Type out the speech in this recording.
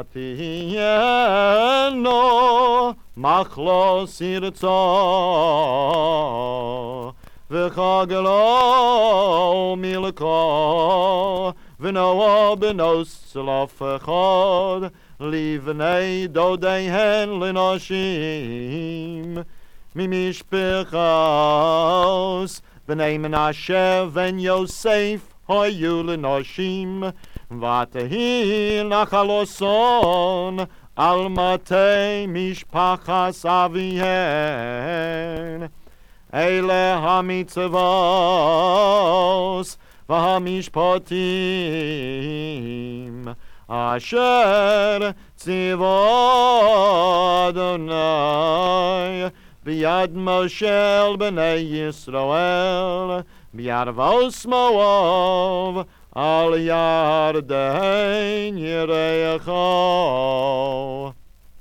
ותהיינו מחלוס ירצו וחגלו מלכו ונוע בנוס צלף אחד לבני דודיהן לנשים ממשפחס בני מנשה בן יוסף היו לנשים ותהי נחלוסון על מטה משפחס אביהן אלה המצוות והמשפטים אשר ציווה אדוני ביד משה בני ישראל ביד אבוס מואב Al jaar de heen hier gaan.